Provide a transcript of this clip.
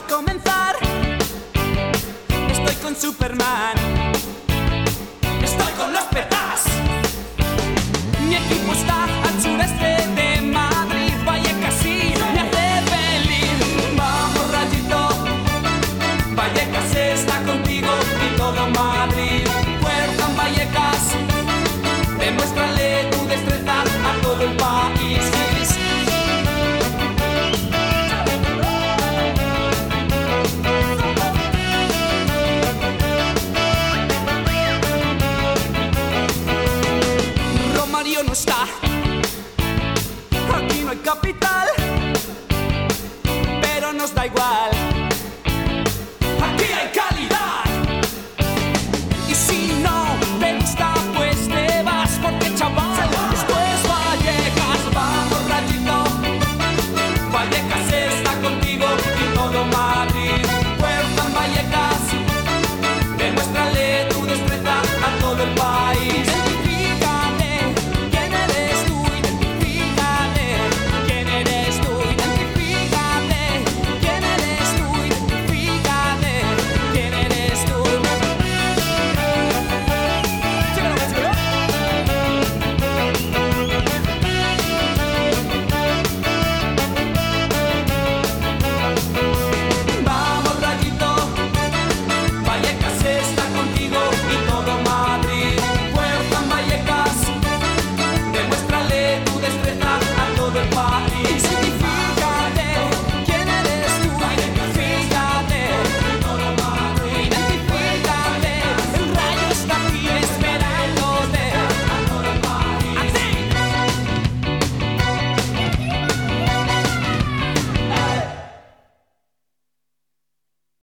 comenzar. Estoy con Superman. Aquí no hay capital, pero nos da igual.